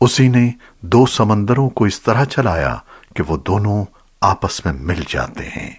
اسی نے دو سمندروں کو اس طرح چلایا کہ وہ دونوں آپس میں مل جاتے ہیں۔